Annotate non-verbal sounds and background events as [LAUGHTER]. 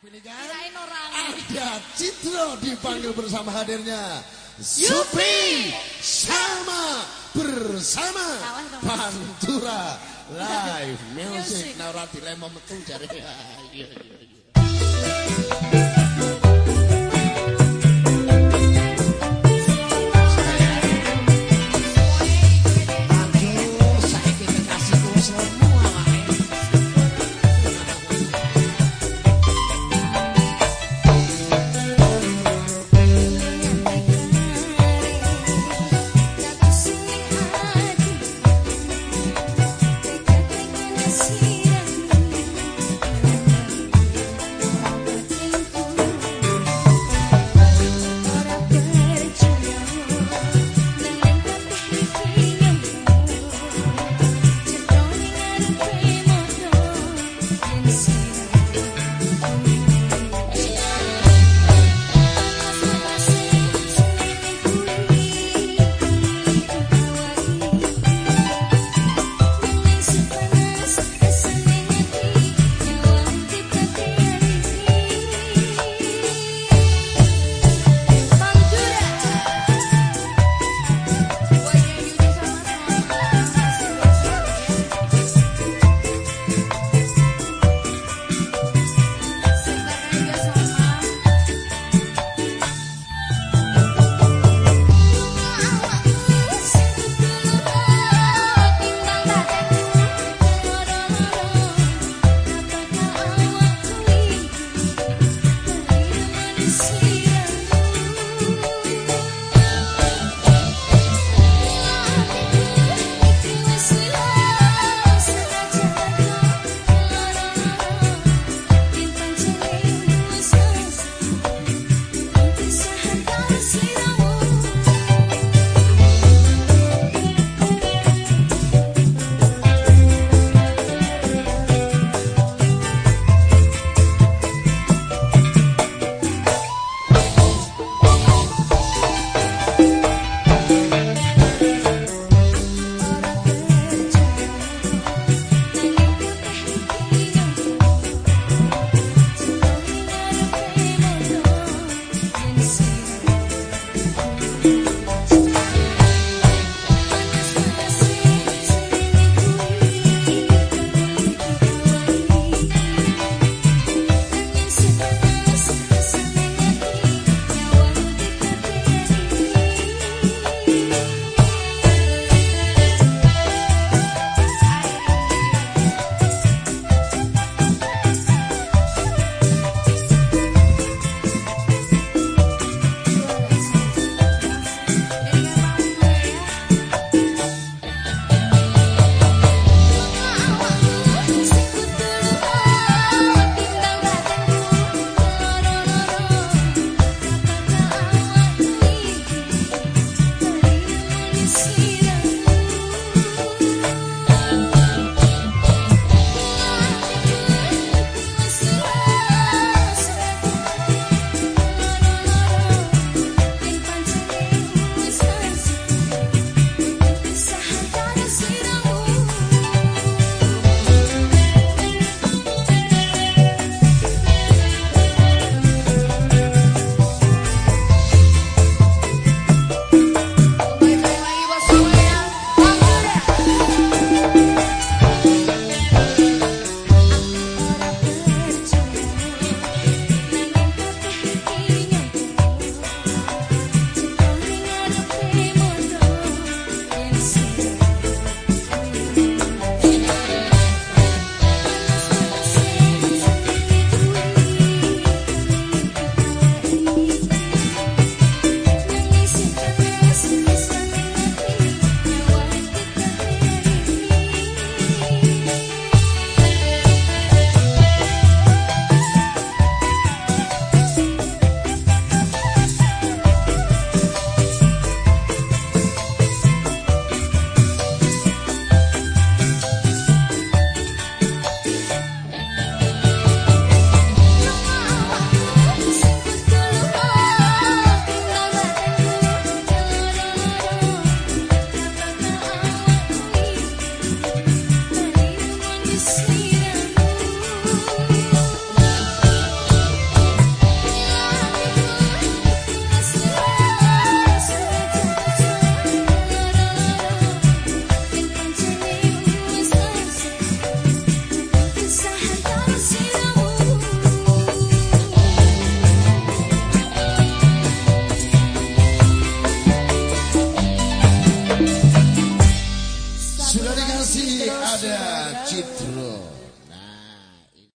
Kan? Ada Citro dipanggil bersama hadirnya. Supri sama! Bersama! Pantura Live Music. Nah ora dilemo metu jare. [LAUGHS] Iya iya iya. see.